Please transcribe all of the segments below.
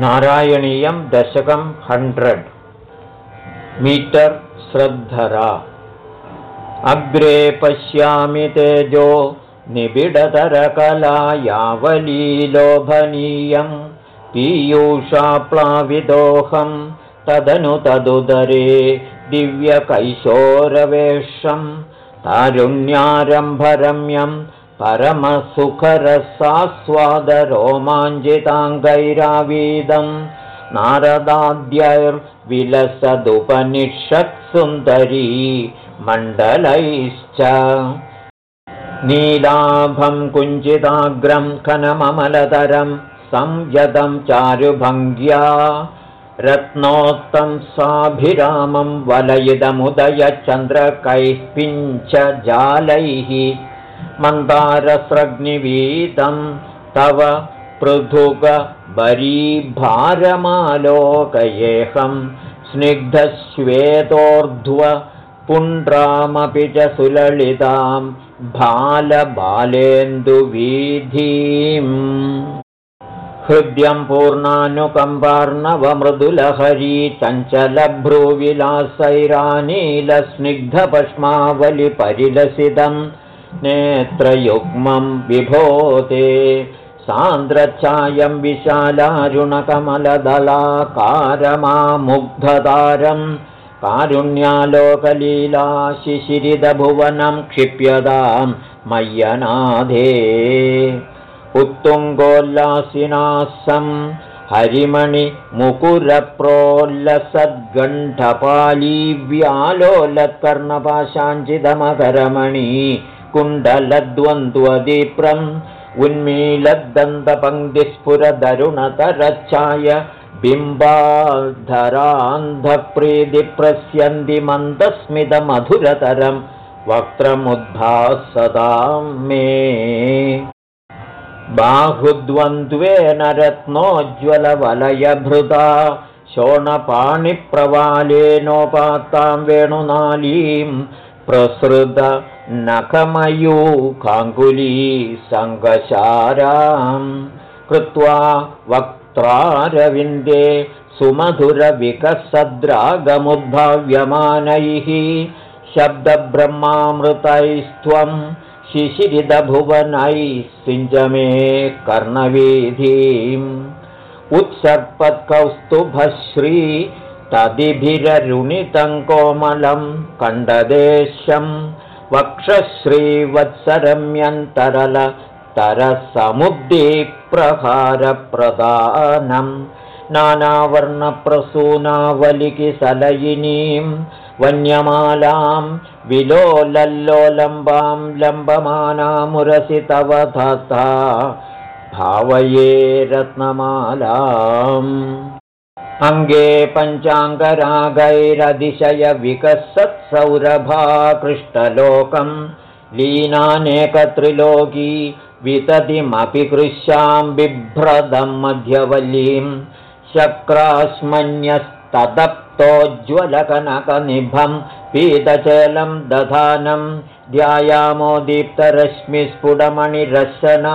नारायणीयं दशकं hundred metre श्रद्धरा। अग्रे पश्यामि तेजो निबिडतरकला यावलीलोभनीयं पीयूषाप्लाविदोहं तदनु तदुदरे दिव्यकैशोरवेषं। तारुण्यारम्भरम्यं परमसुखरसास्वादरोमाञ्जिताङ्गैरावीदं नारदाद्यैर्विलसदुपनिषत्सुन्दरी मण्डलैश्च। नीलाभं कुञ्चिताग्रं खनममलतरं संयतं चारुभङ्ग्या रत्नोत्तं साभिरामं वलयिदमुदयचन्द्रकैः पिञ्च जालैः मन्दारस्रग्निवीतं तव पृथुगबरीभारमालोकयेऽहं स्निग्धश्वेतोर्ध्व पुण्ड्रामपि च सुललितां बालबालेन्दुवीधीम्। हृद्यं पूर्णानुकम्पार्णवमृदुलहरी चञ्चलभ्रूविलासैरानीलस्निग्धपश्मावलिपरिलसितं नेत्रयुग्मं विभोते सान्द्रच्छायं विशालारुणकमलदलाकारमामुग्धतारम् कारुण्यालोकलीला शिशिरिदभुवनं क्षिप्यतां मय्यनाधे उत्तुङ्गोल्लासिनासं हरिमणिमुकुरप्रोल्लसद्गण्ठपालीव्यालोलत्कर्णपाशाञ्चिदमकरमणि कुण्डलद्वन्द्वदीप्रम् उन्मीलद्दन्तपङ्क्तिस्फुरदरुणतरच्छाय बिम्बाधरान्धप्रीतिप्रस्यन्ति मन्दस्मितमधुरतरं वक्त्रमुद्भासतां मे। बाहुद्वन्द्वेन रत्नोज्ज्वलवलयभृता शोणपाणिप्रवालेनोपात्तां वेणुनालीं प्रसृतनखमयूकाङ्गुली सङ्गशारां कृत्वा वक् त्रारविन्दे सुमधुरविकसद्रागमुद्भाव्यमानैः शब्दब्रह्मामृतैस्त्वं शिशिरिदभुवनैः सिञ्जमे कर्णवीधीम् उत्सर्पत्कौस्तुभश्री तदिभिररुणितं कोमलं कण्डदेशं वक्षश्रीवत्सरम्यन्तरल तरसमुद्दीप्रहारप्रदानं नानावर्णप्रसूनावलिकिसलयिनीं वन्यमालां विलोलल्लोलम्बां लम्बमानामुरसि तव तथा भावये रत्नमालाम् अङ्गे पञ्चाङ्गरागैरतिशयविकसत्सौरभा पृष्ठलोकं लीनानेकत्रिलोकी विततिमपि कृश्यां बिभ्रदं मध्यवल्लीं शक्रास्मन्यस्तदप्तोज्ज्वलकनकनिभं पीतचलं दधानं ध्यायामो दीप्तरश्मिस्फुटमणिरशना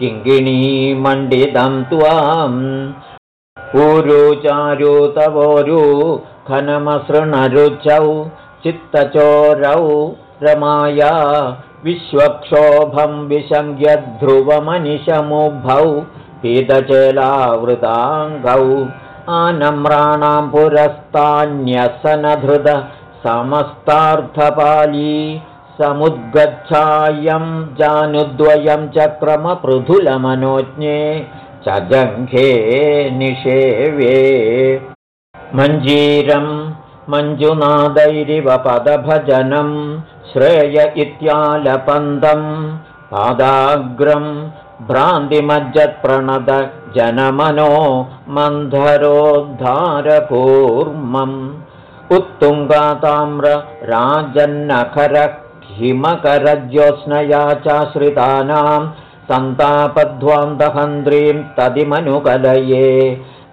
किङ्गिणीमण्डितं त्वाम् ऊरु चारु तवोरु खनमसृणरुचौ चित्तचोरौ रमाया विश्वक्षोभं विसङ्ग्यध्रुवमनिशमुभौ पीतचेलावृताङ्गौ आनम्राणां पुरस्तान्यसनधृत समस्तार्थपाली समुद्गच्छायं जानुद्वयं चक्रमपृथुलमनोज्ञे जङ्घे निषेवे। मञ्जीरं मञ्जुनादैरिव पदभजनं श्रेय इत्यालपन्दं पादाग्रं भ्रान्तिमज्जत्प्रणद जनमनो मन्धरोद्धारकूर्मम् उत्तुङ्गाताम्र हिमकरज्योत्स्नया चाश्रितानां सन्तापध्वान्तहन्द्रीं तदिमनुकलये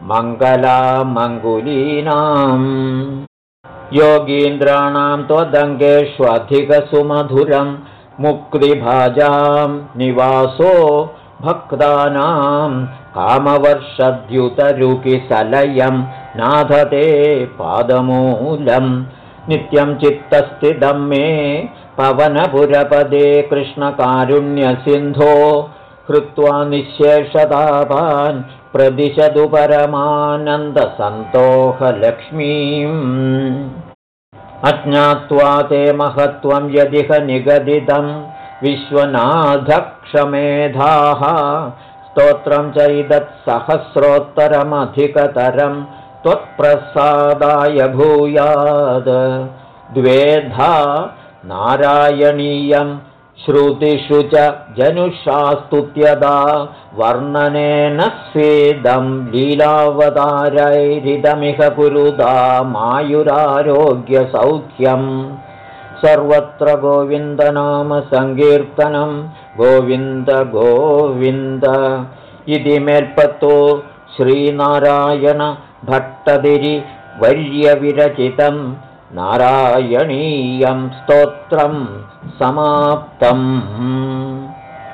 मङ्गलामङ्गुलीनाम्। योगीन्द्राणां त्वदङ्गेष्वधिकसुमधुरं मुक्तिभाजां निवासो भक्तानां कामवर्षद्युतरुकिसलयं नाधते पादमूलं नित्यं चित्तस्थितं मे पवनपुरपदे कृष्णकारुण्यसिन्धो कृत्वा निःशेषतापान् प्रदिशतु परमानन्दसन्तोषलक्ष्मीम्। अज्ञात्वा ते महत्त्वं यदिह निगदितं विश्वनाथक्षमेधाः। स्तोत्रं चैदत्सहस्रोत्तरमधिकतरं त्वत्प्रसादाय भूयाद्। द्वेधा नारायणीयं श्रुतिषु च जनुषास्तुत्यदा वर्णनेन स्वेदं लीलावतारैरिदमिह पुरुदा मायुरारोग्यसौख्यम् सर्वत्र गोविन्दनामसङ्कीर्तनं गोविन्द गोविन्द। इति मेल्पत्तो श्रीनारायणभट्टदिरिवर्यविरचितं नारायणीयं स्तोत्रं समाप्तम्